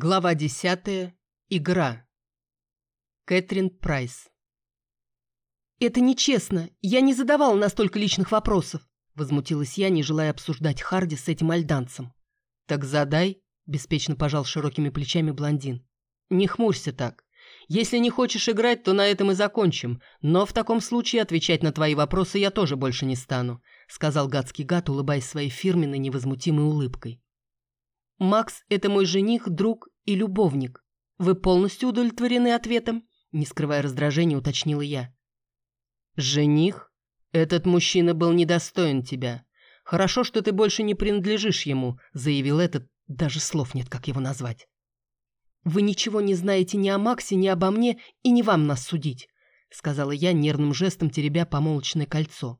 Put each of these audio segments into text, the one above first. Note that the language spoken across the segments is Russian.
Глава десятая. Игра. Кэтрин Прайс. «Это нечестно. Я не задавала настолько личных вопросов», — возмутилась я, не желая обсуждать Харди с этим альданцем. «Так задай», — беспечно пожал широкими плечами блондин. «Не хмурься так. Если не хочешь играть, то на этом и закончим. Но в таком случае отвечать на твои вопросы я тоже больше не стану», — сказал гадский гад, улыбаясь своей фирменной невозмутимой улыбкой. «Макс – это мой жених, друг и любовник. Вы полностью удовлетворены ответом?» Не скрывая раздражения, уточнила я. «Жених? Этот мужчина был недостоин тебя. Хорошо, что ты больше не принадлежишь ему», – заявил этот, даже слов нет, как его назвать. «Вы ничего не знаете ни о Максе, ни обо мне, и не вам нас судить», – сказала я, нервным жестом теребя помолочное кольцо.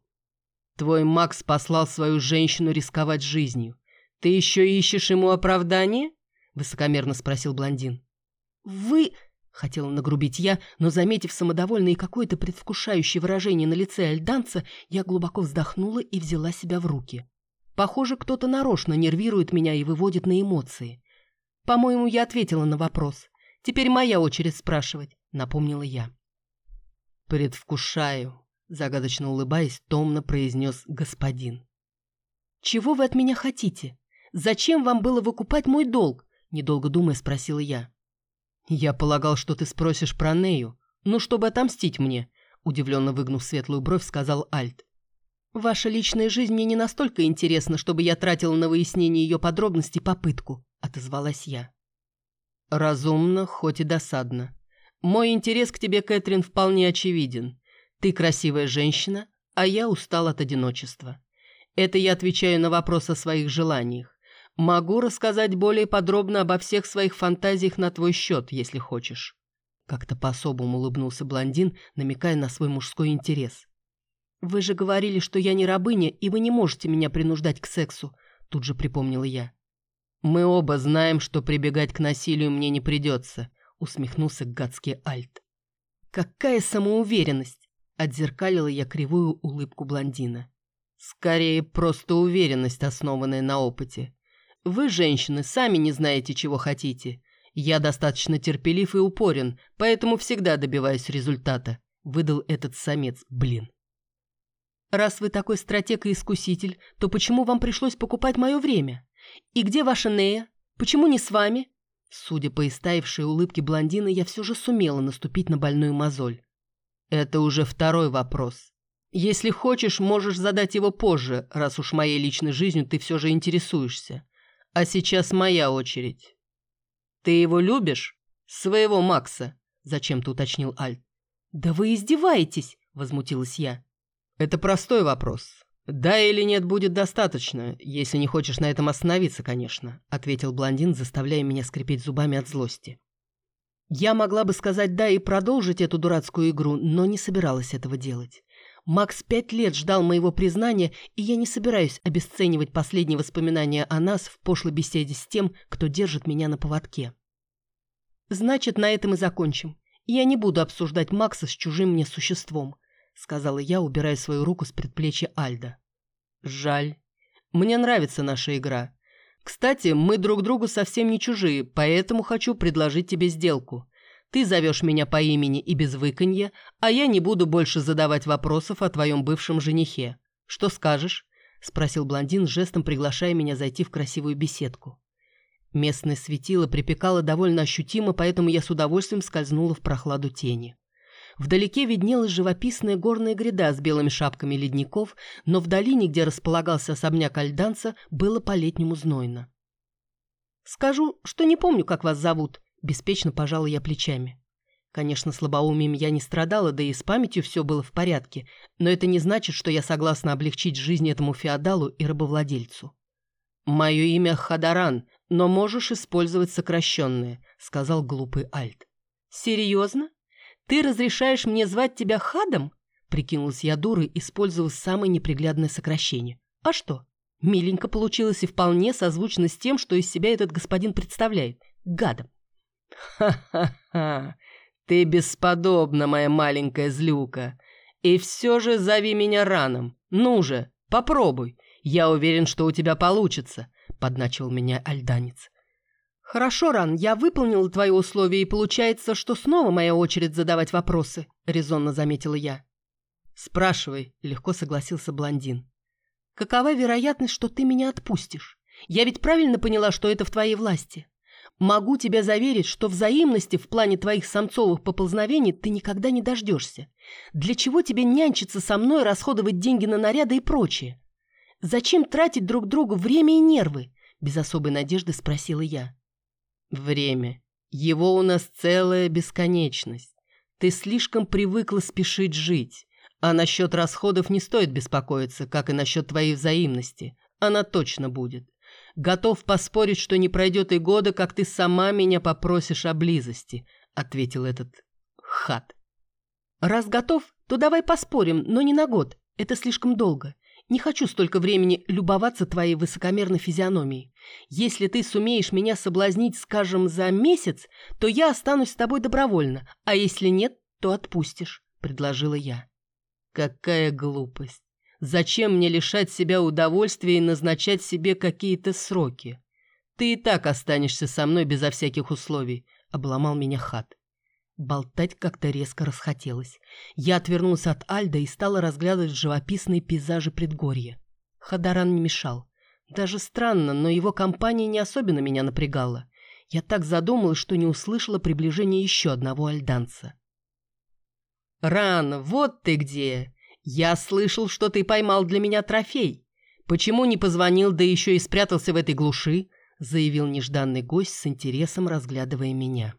«Твой Макс послал свою женщину рисковать жизнью. «Ты еще ищешь ему оправдание?» — высокомерно спросил блондин. «Вы...» — хотела нагрубить я, но, заметив самодовольное и какое-то предвкушающее выражение на лице альданца, я глубоко вздохнула и взяла себя в руки. Похоже, кто-то нарочно нервирует меня и выводит на эмоции. По-моему, я ответила на вопрос. Теперь моя очередь спрашивать, напомнила я. «Предвкушаю», — загадочно улыбаясь, томно произнес господин. «Чего вы от меня хотите?» Зачем вам было выкупать мой долг?» Недолго думая, спросила я. «Я полагал, что ты спросишь про Нею. Ну, чтобы отомстить мне», удивленно выгнув светлую бровь, сказал Альт. «Ваша личная жизнь мне не настолько интересна, чтобы я тратила на выяснение ее подробностей попытку», отозвалась я. «Разумно, хоть и досадно. Мой интерес к тебе, Кэтрин, вполне очевиден. Ты красивая женщина, а я устал от одиночества. Это я отвечаю на вопрос о своих желаниях. Могу рассказать более подробно обо всех своих фантазиях на твой счет, если хочешь». Как-то по-особому улыбнулся блондин, намекая на свой мужской интерес. «Вы же говорили, что я не рабыня, и вы не можете меня принуждать к сексу», тут же припомнила я. «Мы оба знаем, что прибегать к насилию мне не придется», усмехнулся гадский Альт. «Какая самоуверенность!» отзеркалила я кривую улыбку блондина. «Скорее, просто уверенность, основанная на опыте. Вы, женщины, сами не знаете, чего хотите. Я достаточно терпелив и упорен, поэтому всегда добиваюсь результата», — выдал этот самец, блин. «Раз вы такой стратег и искуситель, то почему вам пришлось покупать мое время? И где ваша Нея? Почему не с вами?» Судя по истаившей улыбке блондина, я все же сумела наступить на больную мозоль. «Это уже второй вопрос. Если хочешь, можешь задать его позже, раз уж моей личной жизнью ты все же интересуешься. А сейчас моя очередь. Ты его любишь? Своего Макса? Зачем-то уточнил Альт. Да вы издеваетесь, возмутилась я. Это простой вопрос. Да или нет будет достаточно, если не хочешь на этом остановиться, конечно, ответил блондин, заставляя меня скрипеть зубами от злости. Я могла бы сказать «да» и продолжить эту дурацкую игру, но не собиралась этого делать. Макс пять лет ждал моего признания, и я не собираюсь обесценивать последние воспоминания о нас в пошлой беседе с тем, кто держит меня на поводке. «Значит, на этом и закончим. Я не буду обсуждать Макса с чужим мне существом», сказала я, убирая свою руку с предплечья Альда. «Жаль. Мне нравится наша игра. Кстати, мы друг другу совсем не чужие, поэтому хочу предложить тебе сделку. Ты зовешь меня по имени и без выканья, а я не буду больше задавать вопросов о твоем бывшем женихе. Что скажешь?» – спросил блондин, жестом приглашая меня зайти в красивую беседку. Местное светило припекало довольно ощутимо, поэтому я с удовольствием скользнула в прохладу тени. Вдалеке виднелась живописная горная гряда с белыми шапками ледников, но в долине, где располагался особняк Альданца, было по-летнему знойно. «Скажу, что не помню, как вас зовут», Беспечно пожала я плечами. Конечно, слабоумием я не страдала, да и с памятью все было в порядке, но это не значит, что я согласна облегчить жизнь этому феодалу и рабовладельцу. «Мое имя Хадаран, но можешь использовать сокращенное», — сказал глупый Альт. «Серьезно? Ты разрешаешь мне звать тебя Хадом?» Прикинулась я дурой, использовав самое неприглядное сокращение. «А что? Миленько получилось и вполне созвучно с тем, что из себя этот господин представляет. Гадом. «Ха-ха-ха! Ты бесподобна, моя маленькая злюка! И все же зови меня раном! Ну же, попробуй! Я уверен, что у тебя получится!» — подначил меня альданец. «Хорошо, Ран, я выполнила твои условия, и получается, что снова моя очередь задавать вопросы», — резонно заметила я. «Спрашивай», — легко согласился блондин. «Какова вероятность, что ты меня отпустишь? Я ведь правильно поняла, что это в твоей власти. Могу тебя заверить, что взаимности в плане твоих самцовых поползновений ты никогда не дождешься. Для чего тебе нянчиться со мной, расходовать деньги на наряды и прочее? Зачем тратить друг другу время и нервы?» Без особой надежды спросила я. Время. Его у нас целая бесконечность. Ты слишком привыкла спешить жить. А насчет расходов не стоит беспокоиться, как и насчет твоей взаимности. Она точно будет. Готов поспорить, что не пройдет и года, как ты сама меня попросишь о близости, ответил этот хат. Раз готов, то давай поспорим, но не на год. Это слишком долго. Не хочу столько времени любоваться твоей высокомерной физиономией. Если ты сумеешь меня соблазнить, скажем, за месяц, то я останусь с тобой добровольно, а если нет, то отпустишь», — предложила я. «Какая глупость! Зачем мне лишать себя удовольствия и назначать себе какие-то сроки? Ты и так останешься со мной безо всяких условий», — обломал меня хат. Болтать как-то резко расхотелось. Я отвернулся от Альда и стала разглядывать живописные пейзажи предгорья. Хадаран не мешал. Даже странно, но его компания не особенно меня напрягала. Я так задумалась, что не услышала приближения еще одного альданца. «Ран, вот ты где! Я слышал, что ты поймал для меня трофей. Почему не позвонил, да еще и спрятался в этой глуши?» заявил нежданный гость с интересом, разглядывая меня.